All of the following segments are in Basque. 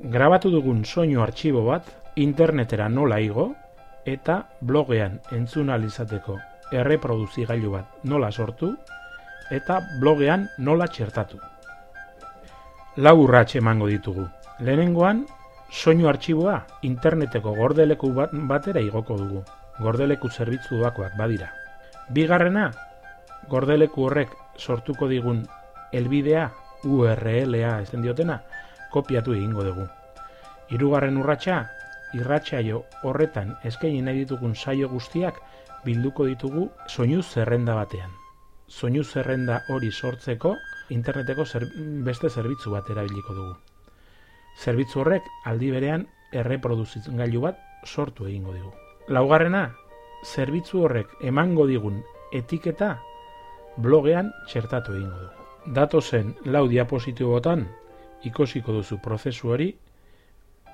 grabatu dugun soinu artxibo bat internetera nola igo eta blogean entzun izateko erreproduzigailu bat nola sortu eta blogean nola txertatu. Lau urratxe emango ditugu. Lehenengoan, soinu artxiboa interneteko gordeleku bat batera igoko dugu. Gordeleku zerbitzu bakoak badira. Bigarrena, gordeleku horrek sortuko digun elbidea, URLa ezen diotena, kopiatu egingo dugu. Hirugarren urratsa, irratsaio horretan eskaini nahi ditugun saio guztiak bilduko ditugu soinu zerrenda batean. Soinu zerrenda hori sortzeko interneteko beste zerbitzu bat erabiliko dugu. Zerbitzu horrek aldi berean erreproduzitzen gailu bat sortu egingo dugu. Laugarrena, zerbitzu horrek emango digun etiketa blogean txertatu egingo dugu. Datozen lau diapositibotan ikosiko duzu prozesu hori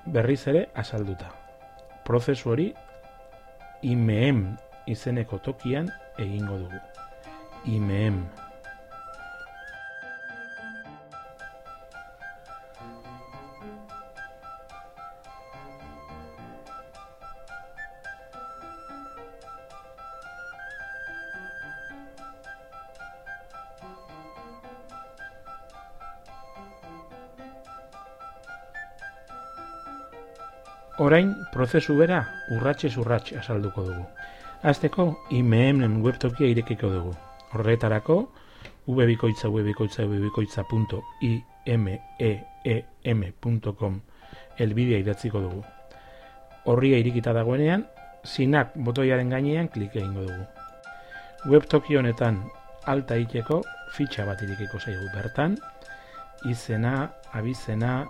berriz ere azalduta. Prozesu hori IMEM izeneko tokian egingo dugu. IMEM. Orain, prozesu bera urratxe urrats azalduko dugu. Azteko, IMEMen webtokia irekiko dugu. Horretarako, webikoitza webikoitza webikoitza.imeem.com elbidea idatziko dugu. Horria irikita dagoenean, sinak botoiaren gainean klik egingo dugu. Webtoki honetan alta iteko fitxa bat irikiko zaigu bertan, izena, abizena,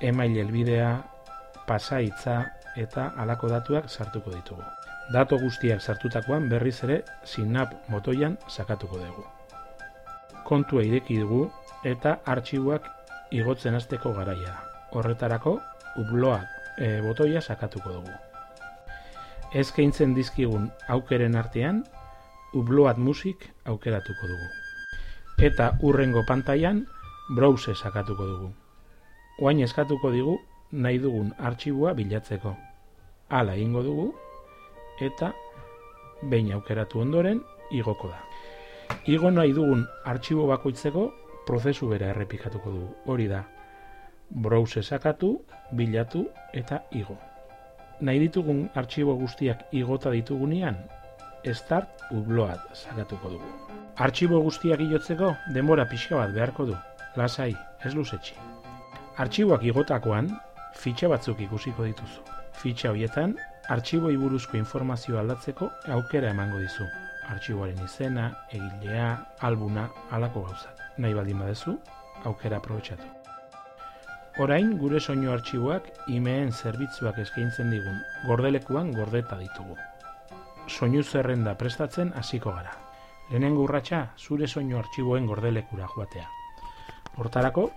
email elbidea, pasaitza eta alako datuak sartuko ditugu. Dato guztiak sartutakoan berriz ere sinap motoian sakatuko dugu. Kontua ireki dugu eta artxiboak igotzen hasteko garaia. Horretarako upload e, botoia sakatuko dugu. Ezkeintzen dizkigun aukeren artean upload musik aukeratuko dugu. Eta urrengo pantailan browse sakatuko dugu. Oain eskatuko digu nahi dugun artxiboa bilatzeko. Hala egingo dugu eta behin aukeratu ondoren igoko da. Igo nahi dugun artxibo bakoitzeko prozesu bera errepikatuko dugu. Hori da, browse sakatu, bilatu eta igo. Nahi ditugun artxibo guztiak igota ditugunean, start upload sakatuko dugu. Artxibo guztiak ilotzeko denbora pixka bat beharko du. Lasai, ez luzetxi. Artxiboak igotakoan, fitxa batzuk ikusiko dituzu. Fitxa horietan, artxiboi buruzko informazio aldatzeko aukera emango dizu. Artxiboaren izena, egilea, albuna, alako gauzak. Nahi baldin badezu, aukera aprobetsatu. Orain, gure soinu artxiboak imeen zerbitzuak eskaintzen digun gordelekuan gordeta ditugu. Soinu zerrenda prestatzen hasiko gara. Lehenengo urratsa zure soinu artxiboen gordelekura joatea. Hortarako,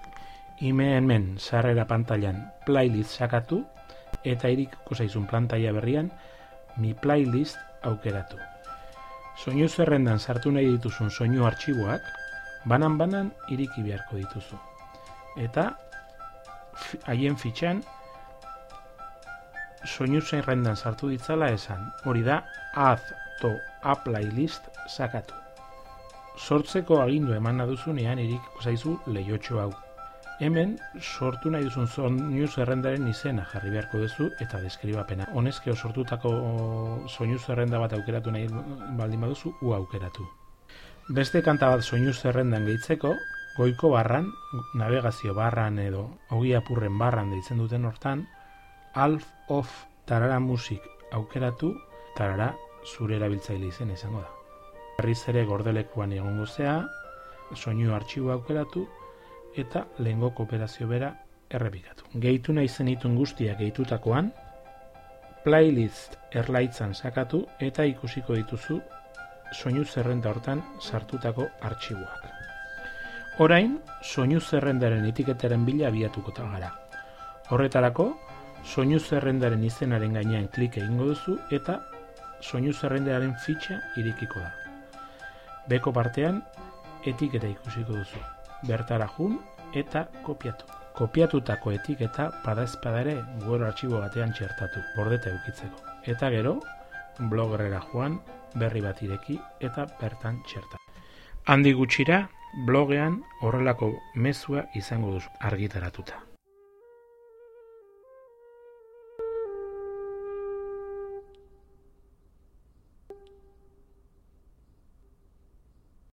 Imeen men sarrera pantailan playlist sakatu eta irikuko zaizun plantaia berrian mi playlist aukeratu. Soinu zerrendan sartu nahi dituzun soinu artxiboak banan-banan iriki beharko dituzu. Eta haien fitxan soinu zerrendan sartu ditzala esan. Hori da add to a playlist sakatu. Sortzeko agindu eman naduzunean irikiko zaizu lehiotxo hau. Hemen sortu nahi duzun soinu zerrendaren izena jarri beharko duzu eta deskribapena. Honezkeo sortutako soinu zerrenda bat aukeratu nahi baldin baduzu, u aukeratu. Beste kanta bat soinu zerrendan gehitzeko, goiko barran, navegazio barran edo hogi apurren barran deitzen duten hortan, alf of tarara musik aukeratu, tarara zure erabiltzaile izen izango da. Berriz ere gordelekuan egongo zea, soinu artxibo aukeratu, eta lehengo kooperazio bera errepikatu. Gehitu nahi zenitun guztiak gehitutakoan, playlist erlaitzan sakatu eta ikusiko dituzu soinu zerrenda hortan sartutako artxiboak. Orain, soinu zerrendaren etiketaren bila abiatuko gara. Horretarako, soinu zerrendaren izenaren gainean klik egingo duzu eta soinu zerrendaren fitxa irikiko da. Beko partean, etiketa ikusiko duzu bertara jun eta kopiatu. Kopiatutako etiketa badaezpada ere Word artxibo batean txertatu, bordeta eukitzeko. Eta gero, blogerrera joan, berri bat ireki eta bertan txerta. Handi gutxira, blogean horrelako mezua izango duzu argitaratuta.